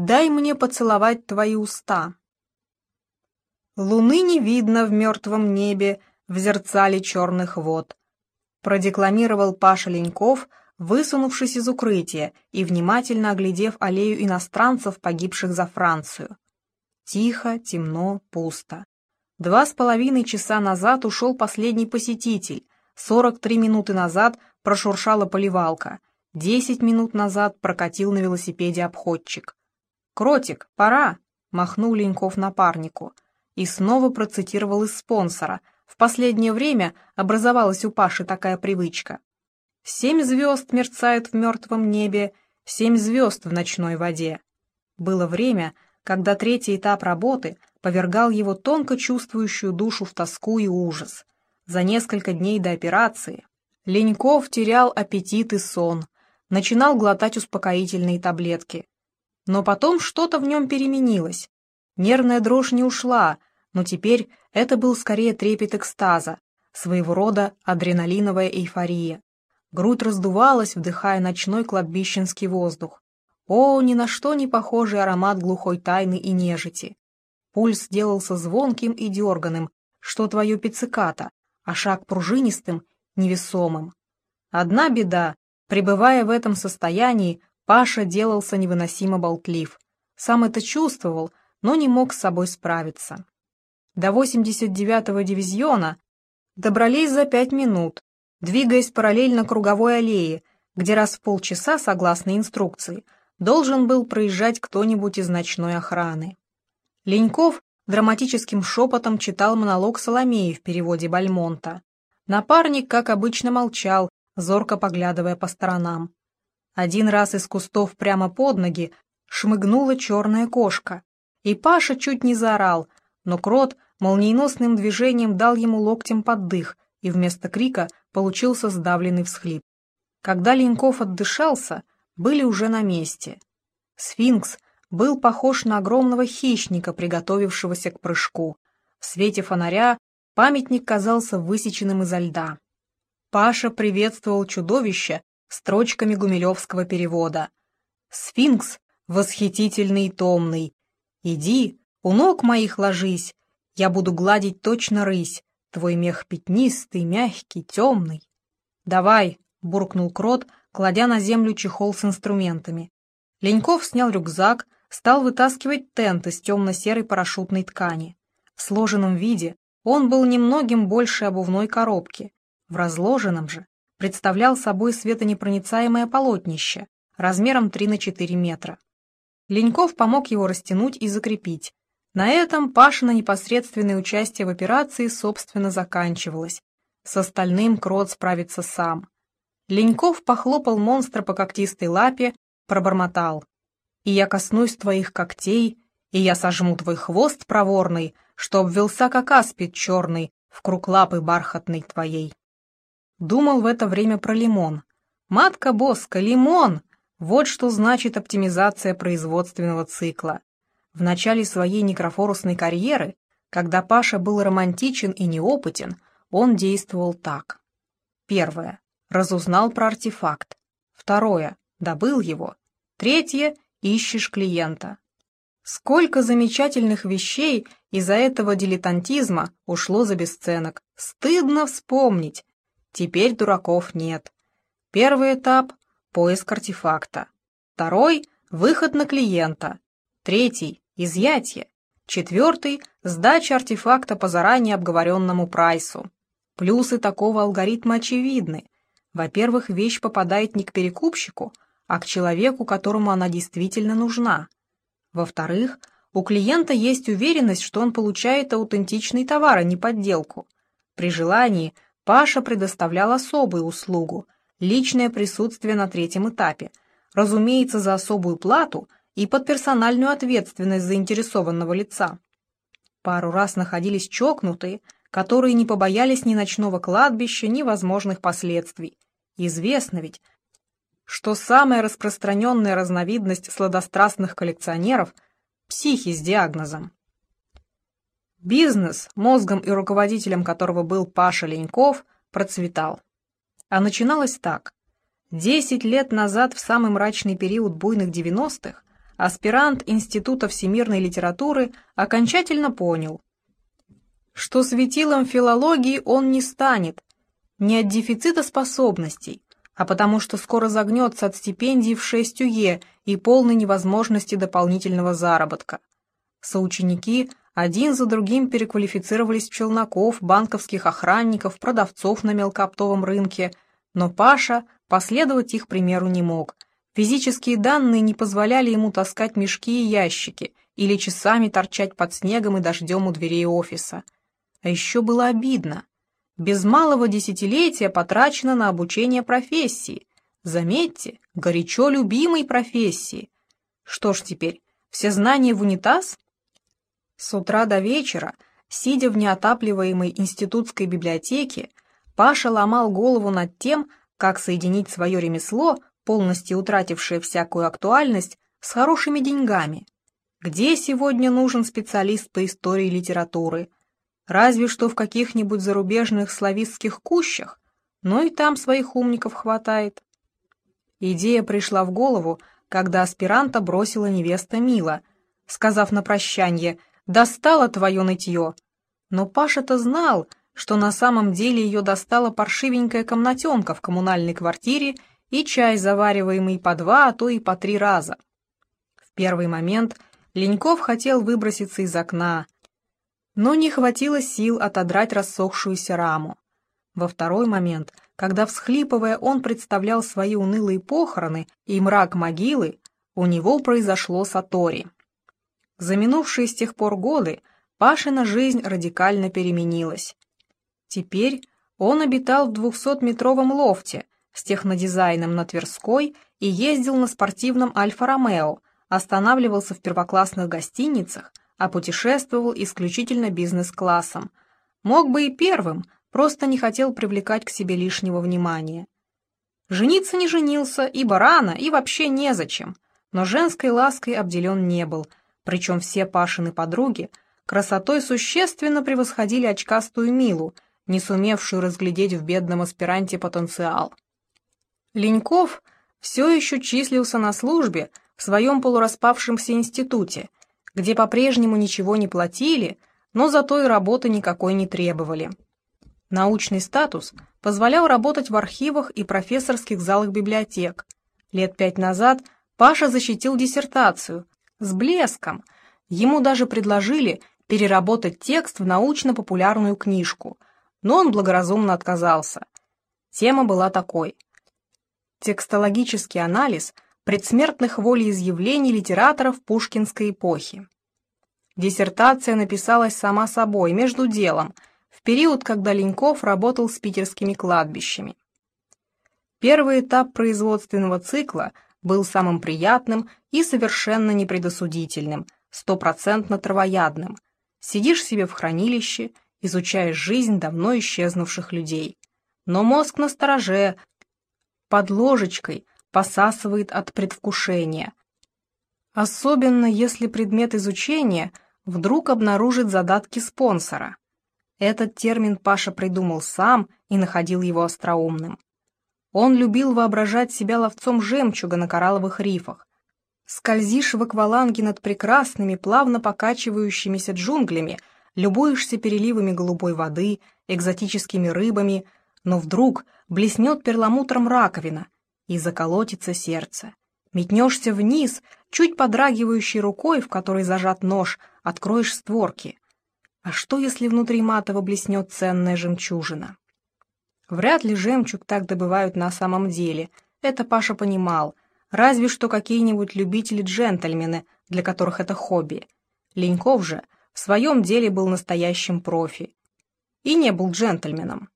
дай мне поцеловать твои уста. Луны не видно в мертвом небе, в зерцале черных вод. Продекламировал Паша Леньков, высунувшись из укрытия и внимательно оглядев аллею иностранцев, погибших за Францию. Тихо, темно, пусто. Два с половиной часа назад ушел последний посетитель, сорок три минуты назад прошуршала поливалка, десять минут назад прокатил на велосипеде обходчик. «Кротик, пора!» — махнул Леньков напарнику — и снова процитировал из спонсора. В последнее время образовалась у Паши такая привычка. «Семь звезд мерцают в мертвом небе, семь звезд в ночной воде». Было время, когда третий этап работы повергал его тонко чувствующую душу в тоску и ужас. За несколько дней до операции Леньков терял аппетит и сон, начинал глотать успокоительные таблетки. Но потом что-то в нем переменилось. Нервная дрожь не ушла, но теперь это был скорее трепет экстаза, своего рода адреналиновая эйфория. Грудь раздувалась, вдыхая ночной кладбищенский воздух. О, ни на что не похожий аромат глухой тайны и нежити. Пульс сделался звонким и дерганым, что твое пицциката, а шаг пружинистым, невесомым. Одна беда, пребывая в этом состоянии, Паша делался невыносимо болтлив. Сам это чувствовал, но не мог с собой справиться. До 89-го дивизиона добрались за пять минут, двигаясь параллельно круговой аллее, где раз в полчаса, согласно инструкции, должен был проезжать кто-нибудь из ночной охраны. Леньков драматическим шепотом читал монолог Соломеи в переводе Бальмонта. Напарник, как обычно, молчал, зорко поглядывая по сторонам. Один раз из кустов прямо под ноги шмыгнула черная кошка, и Паша чуть не заорал, но Крот молниеносным движением дал ему локтем под дых, и вместо крика получился сдавленный всхлип. Когда Леньков отдышался, были уже на месте. Сфинкс был похож на огромного хищника, приготовившегося к прыжку. В свете фонаря памятник казался высеченным изо льда. Паша приветствовал чудовище строчками гумилевского перевода. «Сфинкс восхитительный и томный, Иди, у ног моих ложись, я буду гладить точно рысь, твой мех пятнистый, мягкий, темный. Давай, буркнул крот, кладя на землю чехол с инструментами. Леньков снял рюкзак, стал вытаскивать тент из темно-серой парашютной ткани. В сложенном виде он был немногим больше обувной коробки. В разложенном же представлял собой светонепроницаемое полотнище размером 3 на 4 метра. Леньков помог его растянуть и закрепить. На этом Пашина непосредственное участие в операции, собственно, заканчивалось. С остальным Крот справится сам. Леньков похлопал монстра по когтистой лапе, пробормотал. «И я коснусь твоих когтей, и я сожму твой хвост проворный, что обвелся, как аспид черный, в круг лапы бархатной твоей». Думал в это время про лимон. «Матка Боска, лимон!» Вот что значит оптимизация производственного цикла. В начале своей некрофорусной карьеры, когда Паша был романтичен и неопытен, он действовал так. Первое. Разузнал про артефакт. Второе. Добыл его. Третье. Ищешь клиента. Сколько замечательных вещей из-за этого дилетантизма ушло за бесценок. Стыдно вспомнить. Теперь дураков нет. Первый этап поиск артефакта. Второй – выход на клиента. Третий – изъятие. Четвертый – сдача артефакта по заранее обговоренному прайсу. Плюсы такого алгоритма очевидны. Во-первых, вещь попадает не к перекупщику, а к человеку, которому она действительно нужна. Во-вторых, у клиента есть уверенность, что он получает аутентичный товар, а не подделку. При желании Паша предоставлял особую услугу – личное присутствие на третьем этапе, разумеется, за особую плату и под персональную ответственность заинтересованного лица. Пару раз находились чокнутые, которые не побоялись ни ночного кладбища, ни возможных последствий. Известно ведь, что самая распространенная разновидность сладострастных коллекционеров – психи с диагнозом. Бизнес, мозгом и руководителем которого был Паша Леньков, процветал. А начиналось так. Десять лет назад, в самый мрачный период буйных девяностых, аспирант Института всемирной литературы окончательно понял, что светилом филологии он не станет, не от дефицита способностей, а потому что скоро загнется от стипендий в 6 УЕ и полной невозможности дополнительного заработка. Соученики один за другим переквалифицировались в челноков, банковских охранников, продавцов на мелкооптовом рынке, но Паша последовать их примеру не мог. Физические данные не позволяли ему таскать мешки и ящики или часами торчать под снегом и дождем у дверей офиса. А еще было обидно без малого десятилетия потрачено на обучение профессии. Заметьте, горячо любимой профессии. Что ж теперь, все знания в унитаз? С утра до вечера, сидя в неотапливаемой институтской библиотеке, Паша ломал голову над тем, как соединить свое ремесло, полностью утратившее всякую актуальность, с хорошими деньгами. Где сегодня нужен специалист по истории литературы – разве что в каких-нибудь зарубежных славистских кущах, но и там своих умников хватает. Идея пришла в голову, когда аспиранта бросила невеста Мила, сказав на прощание «Достало твое нытье». Но Паша-то знал, что на самом деле ее достала паршивенькая комнатенка в коммунальной квартире и чай, завариваемый по два, а то и по три раза. В первый момент Леньков хотел выброситься из окна, но не хватило сил отодрать рассохшуюся раму. Во второй момент, когда, всхлипывая, он представлял свои унылые похороны и мрак могилы, у него произошло сатори. За минувшие с тех пор годы Пашина жизнь радикально переменилась. Теперь он обитал в двухсотметровом лофте с технодизайном на Тверской и ездил на спортивном Альфа-Ромео, останавливался в первоклассных гостиницах, а путешествовал исключительно бизнес-классом. Мог бы и первым, просто не хотел привлекать к себе лишнего внимания. Жениться не женился, ибо рано, и вообще незачем, но женской лаской обделен не был, причем все Пашины подруги красотой существенно превосходили очкастую Милу, не сумевшую разглядеть в бедном аспиранте потенциал. Леньков все еще числился на службе в своем полураспавшемся институте – где по-прежнему ничего не платили, но зато и работы никакой не требовали. Научный статус позволял работать в архивах и профессорских залах библиотек. Лет пять назад Паша защитил диссертацию. С блеском. Ему даже предложили переработать текст в научно-популярную книжку, но он благоразумно отказался. Тема была такой. Текстологический анализ – предсмертных волеизъявлений литераторов пушкинской эпохи. Диссертация написалась сама собой, между делом, в период, когда Леньков работал с питерскими кладбищами. Первый этап производственного цикла был самым приятным и совершенно непредосудительным, стопроцентно травоядным. Сидишь себе в хранилище, изучаешь жизнь давно исчезнувших людей. Но мозг на стороже, под ложечкой, посасывает от предвкушения. Особенно если предмет изучения вдруг обнаружит задатки спонсора. Этот термин Паша придумал сам и находил его остроумным. Он любил воображать себя ловцом жемчуга на коралловых рифах. Скользишь в акваланге над прекрасными, плавно покачивающимися джунглями, любуешься переливами голубой воды, экзотическими рыбами, но вдруг блеснет перламутром раковина — и заколотится сердце. Метнешься вниз, чуть подрагивающей рукой, в которой зажат нож, откроешь створки. А что, если внутри матово блеснет ценная жемчужина? Вряд ли жемчуг так добывают на самом деле, это Паша понимал, разве что какие-нибудь любители-джентльмены, для которых это хобби. Леньков же в своем деле был настоящим профи. И не был джентльменом.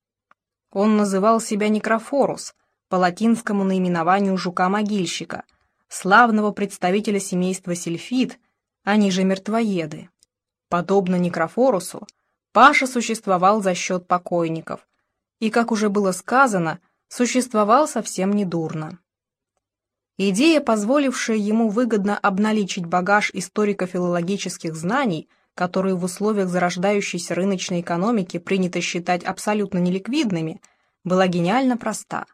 Он называл себя Некрофорус, по латинскому наименованию жука-могильщика, славного представителя семейства сельфид, они же мертвоеды. Подобно Некрофорусу, Паша существовал за счет покойников, и, как уже было сказано, существовал совсем недурно. Идея, позволившая ему выгодно обналичить багаж историко-филологических знаний, которые в условиях зарождающейся рыночной экономики принято считать абсолютно неликвидными, была гениально проста.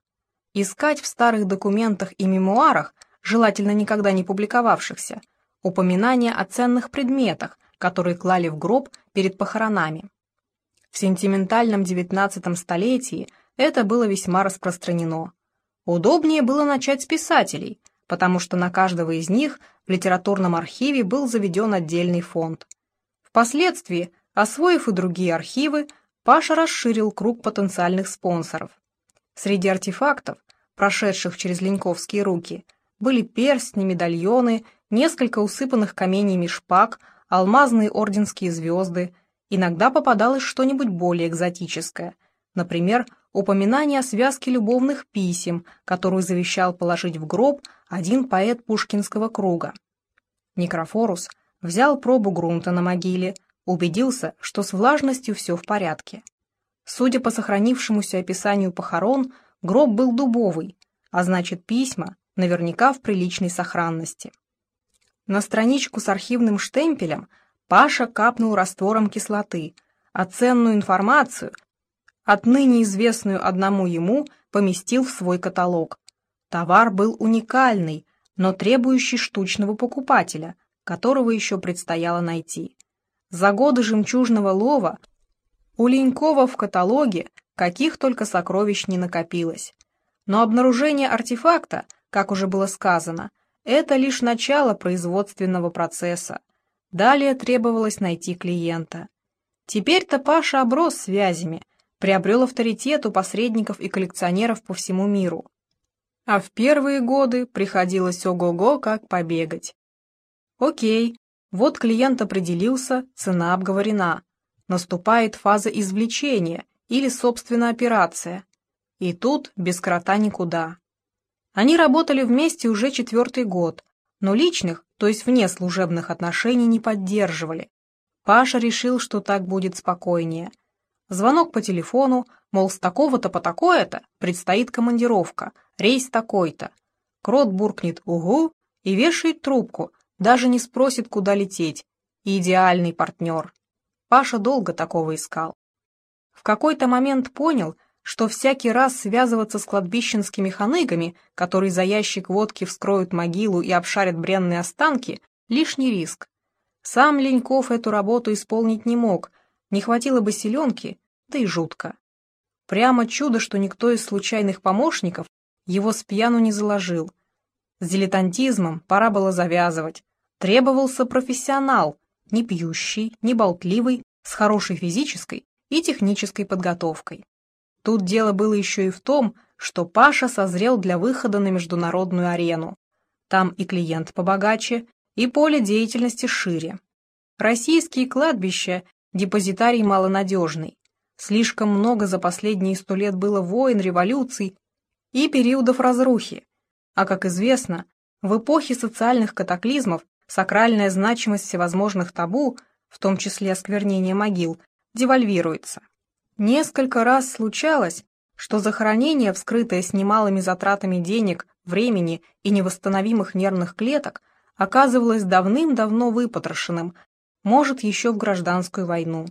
Искать в старых документах и мемуарах, желательно никогда не публиковавшихся, упоминания о ценных предметах, которые клали в гроб перед похоронами. В сентиментальном XIX столетии это было весьма распространено. Удобнее было начать с писателей, потому что на каждого из них в литературном архиве был заведен отдельный фонд. Впоследствии, освоив и другие архивы, Паша расширил круг потенциальных спонсоров. Среди артефактов, прошедших через леньковские руки, были перстни, медальоны, несколько усыпанных каменями шпаг, алмазные орденские звезды, иногда попадалось что-нибудь более экзотическое, например, упоминание о связке любовных писем, которую завещал положить в гроб один поэт пушкинского круга. Некрофорус взял пробу грунта на могиле, убедился, что с влажностью все в порядке. Судя по сохранившемуся описанию похорон, гроб был дубовый, а значит письма наверняка в приличной сохранности. На страничку с архивным штемпелем Паша капнул раствором кислоты, а ценную информацию, отныне известную одному ему, поместил в свой каталог. Товар был уникальный, но требующий штучного покупателя, которого еще предстояло найти. За годы жемчужного лова у Ленькова в каталоге каких только сокровищ не накопилось. Но обнаружение артефакта, как уже было сказано, это лишь начало производственного процесса. Далее требовалось найти клиента. Теперь-то Паша оброс связями, приобрел авторитет у посредников и коллекционеров по всему миру. А в первые годы приходилось ого-го как побегать. Окей, вот клиент определился, цена обговорена. Наступает фаза извлечения или, собственно, операция. И тут без крота никуда. Они работали вместе уже четвертый год, но личных, то есть вне служебных отношений, не поддерживали. Паша решил, что так будет спокойнее. Звонок по телефону, мол, с такого-то по такое-то предстоит командировка, рейс такой-то. Крот буркнет «Угу» и вешает трубку, даже не спросит, куда лететь. Идеальный партнер. Паша долго такого искал. В какой-то момент понял, что всякий раз связываться с кладбищенскими ханыгами, которые за ящик водки вскроют могилу и обшарят бренные останки, лишний риск. Сам Леньков эту работу исполнить не мог, не хватило бы селенки, да и жутко. Прямо чудо, что никто из случайных помощников его с пьяну не заложил. С дилетантизмом пора было завязывать. Требовался профессионал, не пьющий, не болтливый, с хорошей физической и технической подготовкой. Тут дело было еще и в том, что Паша созрел для выхода на международную арену. Там и клиент побогаче, и поле деятельности шире. Российские кладбища – депозитарий малонадежный. Слишком много за последние сто лет было войн, революций и периодов разрухи. А, как известно, в эпохе социальных катаклизмов сакральная значимость всевозможных табу, в том числе осквернение могил, девальвируется. Несколько раз случалось, что захоронение, вскрытое с немалыми затратами денег, времени и невосстановимых нервных клеток, оказывалось давным-давно выпотрошенным, может, еще в гражданскую войну.